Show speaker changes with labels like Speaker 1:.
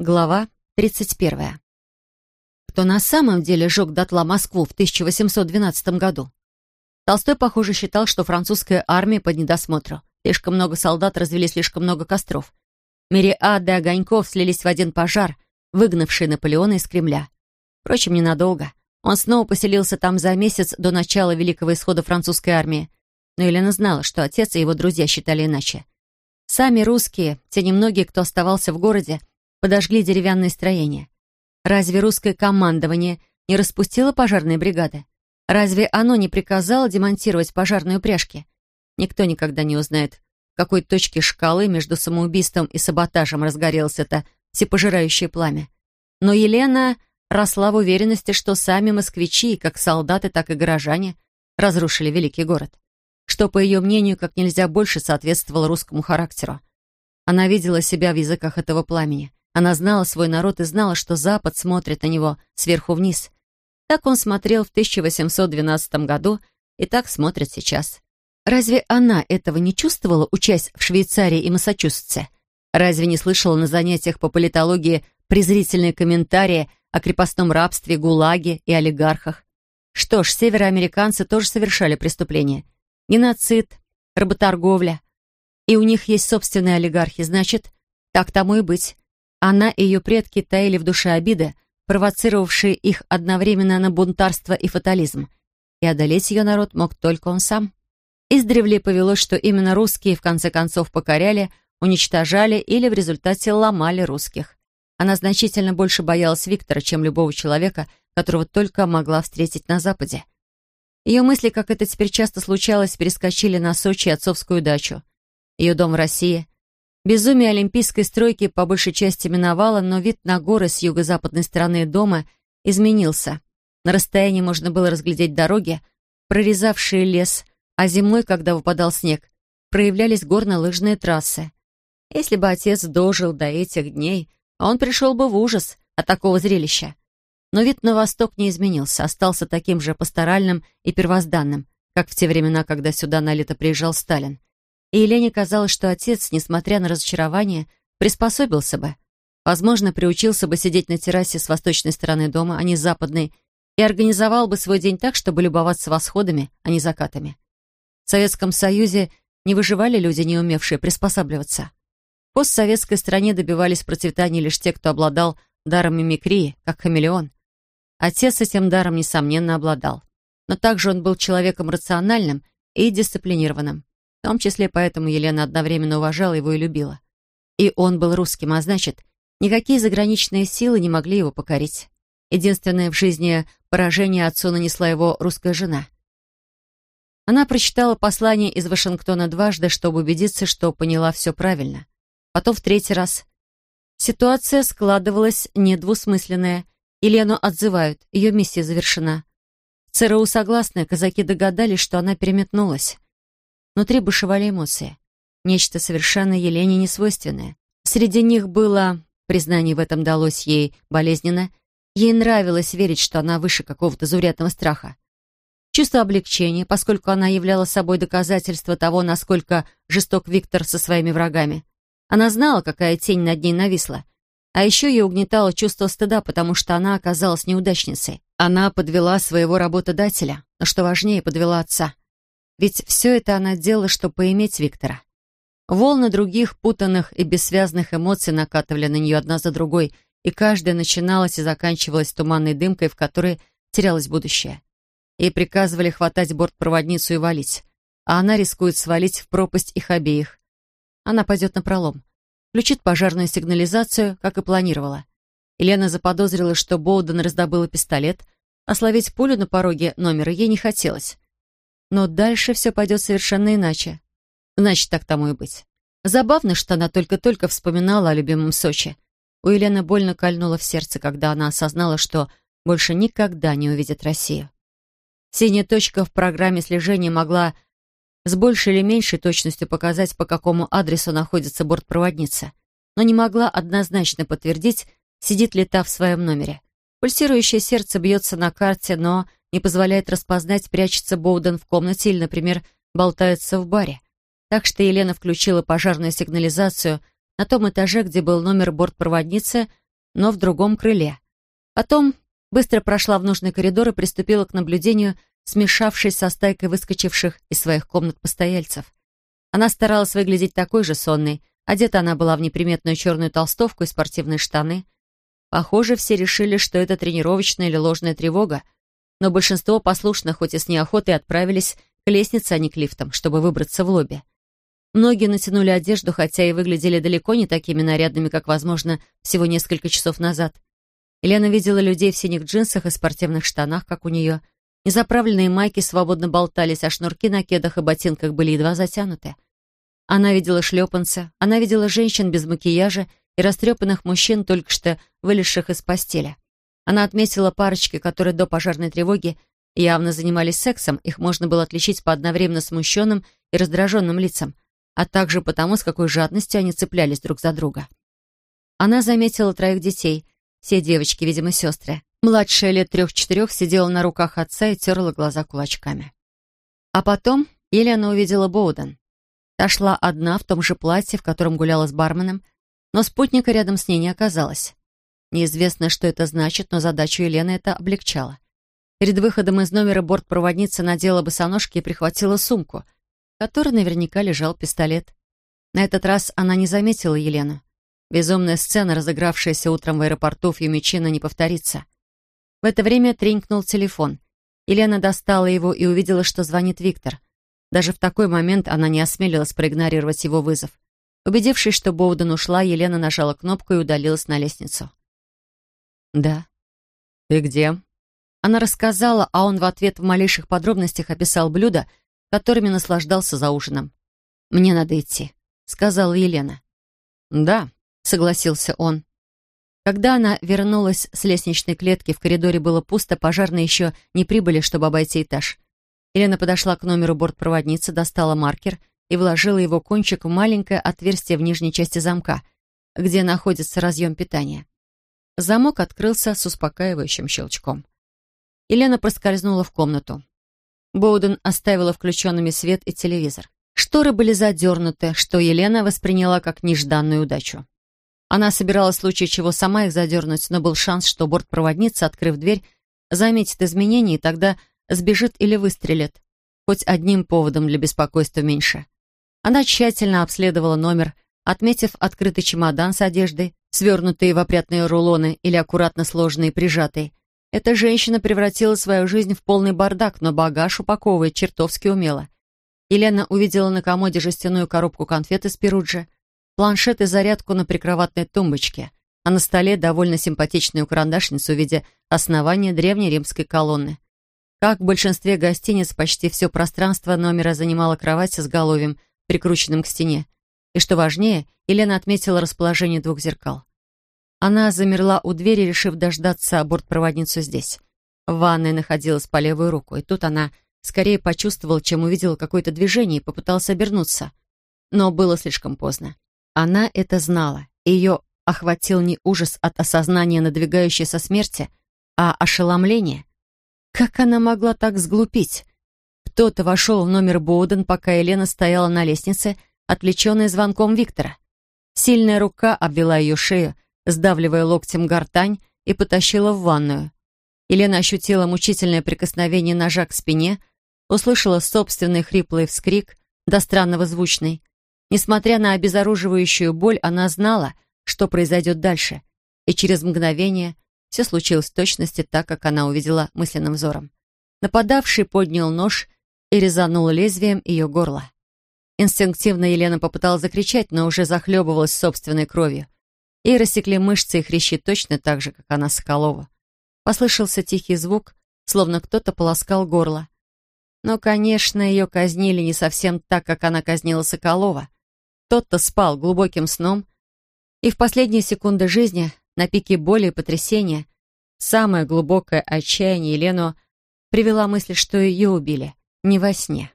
Speaker 1: Глава 31. Кто на самом деле жег дотла Москву в 1812 году? Толстой, похоже, считал, что французская армия под недосмотру. Слишком много солдат развели слишком много костров. Мириады огоньков слились в один пожар, выгнавший Наполеона из Кремля. Впрочем, ненадолго. Он снова поселился там за месяц до начала Великого Исхода французской армии. Но Елена знала, что отец и его друзья считали иначе. Сами русские, те немногие, кто оставался в городе, подожгли деревянные строения. Разве русское командование не распустило пожарные бригады? Разве оно не приказало демонтировать пожарные упряжки? Никто никогда не узнает, в какой точке шкалы между самоубийством и саботажем разгорелось это всепожирающее пламя. Но Елена росла в уверенности, что сами москвичи, как солдаты, так и горожане, разрушили великий город, что, по ее мнению, как нельзя больше соответствовало русскому характеру. Она видела себя в языках этого пламени, она знала свой народ и знала, что Запад смотрит на него сверху вниз. Так он смотрел в 1812 году и так смотрит сейчас. Разве она этого не чувствовала, учась в Швейцарии и Массачусетсе? Разве не слышала на занятиях по политологии презрительные комментарии о крепостном рабстве, гулаге и олигархах? Что ж, североамериканцы тоже совершали преступления. Геноцид, работорговля. И у них есть собственные олигархи, значит, так тому и быть. Она и ее предки таили в душе обиды, провоцировавшие их одновременно на бунтарство и фатализм. И одолеть ее народ мог только он сам. Издревле повелось, что именно русские в конце концов покоряли, уничтожали или в результате ломали русских. Она значительно больше боялась Виктора, чем любого человека, которого только могла встретить на Западе. Ее мысли, как это теперь часто случалось, перескочили на Сочи отцовскую дачу. Ее дом в России, Безумие олимпийской стройки по большей части миновало, но вид на горы с юго-западной стороны дома изменился. На расстоянии можно было разглядеть дороги, прорезавшие лес, а зимой, когда выпадал снег, проявлялись горно-лыжные трассы. Если бы отец дожил до этих дней, он пришел бы в ужас от такого зрелища. Но вид на восток не изменился, остался таким же пасторальным и первозданным, как в те времена, когда сюда на лето приезжал Сталин. И Елене казалось, что отец, несмотря на разочарование, приспособился бы. Возможно, приучился бы сидеть на террасе с восточной стороны дома, а не с западной, и организовал бы свой день так, чтобы любоваться восходами, а не закатами. В Советском Союзе не выживали люди, не умевшие приспосабливаться. В постсоветской стране добивались процветания лишь те, кто обладал даром мимикрии, как хамелеон. Отец этим даром, несомненно, обладал. Но также он был человеком рациональным и дисциплинированным. В том числе поэтому Елена одновременно уважала его и любила. И он был русским, а значит, никакие заграничные силы не могли его покорить. Единственное в жизни поражение отцу нанесла его русская жена. Она прочитала послание из Вашингтона дважды, чтобы убедиться, что поняла все правильно. Потом в третий раз. Ситуация складывалась недвусмысленная. Елену отзывают, ее миссия завершена. ЦРУ согласны, казаки догадались, что она переметнулась. Внутри бушевали эмоции. Нечто совершенно Елене несвойственное. Среди них было, признание в этом далось ей болезненно, ей нравилось верить, что она выше какого-то заурядного страха. Чувство облегчения, поскольку она являла собой доказательство того, насколько жесток Виктор со своими врагами. Она знала, какая тень над ней нависла. А еще ее угнетало чувство стыда, потому что она оказалась неудачницей. Она подвела своего работодателя, но, что важнее, подвела отца. Ведь все это она делала, чтобы поиметь Виктора. Волны других путанных и бессвязных эмоций накатывали на нее одна за другой, и каждая начиналась и заканчивалась туманной дымкой, в которой терялось будущее. Ей приказывали хватать бортпроводницу и валить, а она рискует свалить в пропасть их обеих. Она пойдет на пролом, включит пожарную сигнализацию, как и планировала. Елена заподозрила, что Боуден раздобыла пистолет, а словить пулю на пороге номера ей не хотелось. Но дальше все пойдет совершенно иначе. Значит, так тому и быть. Забавно, что она только-только вспоминала о любимом Сочи. У Елены больно кольнуло в сердце, когда она осознала, что больше никогда не увидит Россию. Синяя точка в программе слежения могла с большей или меньшей точностью показать, по какому адресу находится бортпроводница, но не могла однозначно подтвердить, сидит ли та в своем номере. Пульсирующее сердце бьется на карте, но не позволяет распознать, прячется Боуден в комнате или, например, болтается в баре. Так что Елена включила пожарную сигнализацию на том этаже, где был номер бортпроводницы, но в другом крыле. Потом быстро прошла в нужный коридор и приступила к наблюдению, смешавшись со стайкой выскочивших из своих комнат постояльцев. Она старалась выглядеть такой же сонной. Одета она была в неприметную черную толстовку и спортивные штаны. Похоже, все решили, что это тренировочная или ложная тревога, но большинство послушных, хоть и с неохотой, отправились к лестнице, а не к лифтам, чтобы выбраться в лобби. Многие натянули одежду, хотя и выглядели далеко не такими нарядными, как, возможно, всего несколько часов назад. Елена видела людей в синих джинсах и спортивных штанах, как у нее. Незаправленные майки свободно болтались, а шнурки на кедах и ботинках были едва затянуты. Она видела шлепанца, она видела женщин без макияжа и растрепанных мужчин, только что вылезших из постели. Она отметила парочки, которые до пожарной тревоги явно занимались сексом, их можно было отличить по одновременно смущенным и раздраженным лицам, а также потому, с какой жадностью они цеплялись друг за друга. Она заметила троих детей, все девочки, видимо, сестры. Младшая лет трех-четырех сидела на руках отца и терла глаза кулачками. А потом Елена увидела Боуден. Та шла одна в том же платье, в котором гуляла с барменом, но спутника рядом с ней не оказалось. Неизвестно, что это значит, но задачу Елены это облегчало. Перед выходом из номера бортпроводница надела босоножки и прихватила сумку, в которой наверняка лежал пистолет. На этот раз она не заметила Елену. Безумная сцена, разыгравшаяся утром в аэропорту Фьюмичино, не повторится. В это время тренькнул телефон. Елена достала его и увидела, что звонит Виктор. Даже в такой момент она не осмелилась проигнорировать его вызов. Убедившись, что Боуден ушла, Елена нажала кнопку и удалилась на лестницу. «Да». «Ты где?» Она рассказала, а он в ответ в малейших подробностях описал блюда, которыми наслаждался за ужином. «Мне надо идти», — сказала Елена. «Да», — согласился он. Когда она вернулась с лестничной клетки, в коридоре было пусто, пожарные еще не прибыли, чтобы обойти этаж. Елена подошла к номеру бортпроводницы, достала маркер и вложила его кончик в маленькое отверстие в нижней части замка, где находится разъем питания. Замок открылся с успокаивающим щелчком. Елена проскользнула в комнату. Боуден оставила включенными свет и телевизор. Шторы были задернуты, что Елена восприняла как нежданную удачу. Она собиралась в случае чего сама их задернуть, но был шанс, что бортпроводница, открыв дверь, заметит изменения и тогда сбежит или выстрелит. Хоть одним поводом для беспокойства меньше. Она тщательно обследовала номер, отметив открытый чемодан с одеждой, свернутые в опрятные рулоны или аккуратно сложенные прижатые. Эта женщина превратила свою жизнь в полный бардак, но багаж упаковывает чертовски умело. Елена увидела на комоде жестяную коробку конфет из Перуджи, планшет и зарядку на прикроватной тумбочке, а на столе довольно симпатичную карандашницу в виде основания древней римской колонны. Как в большинстве гостиниц, почти все пространство номера занимала кровать с изголовьем, прикрученным к стене. И что важнее, Елена отметила расположение двух зеркал. Она замерла у двери, решив дождаться бортпроводницу здесь. В находилась по левую руку, и тут она скорее почувствовала, чем увидела какое-то движение и попыталась обернуться. Но было слишком поздно. Она это знала, ее охватил не ужас от осознания надвигающейся смерти, а ошеломление. Как она могла так сглупить? Кто-то вошел в номер Боуден, пока Елена стояла на лестнице, отвлеченная звонком Виктора. Сильная рука обвела ее шею, сдавливая локтем гортань, и потащила в ванную. Елена ощутила мучительное прикосновение ножа к спине, услышала собственный хриплый вскрик, до странного звучный. Несмотря на обезоруживающую боль, она знала, что произойдет дальше, и через мгновение все случилось в точности так, как она увидела мысленным взором. Нападавший поднял нож и резанул лезвием ее горло. Инстинктивно Елена попыталась закричать, но уже захлебывалась собственной кровью. Ей рассекли мышцы и хрящи точно так же, как она Соколова. Послышался тихий звук, словно кто-то полоскал горло. Но, конечно, ее казнили не совсем так, как она казнила Соколова. Тот-то спал глубоким сном, и в последние секунды жизни, на пике боли и потрясения, самое глубокое отчаяние Елену привела мысль, что ее убили не во сне.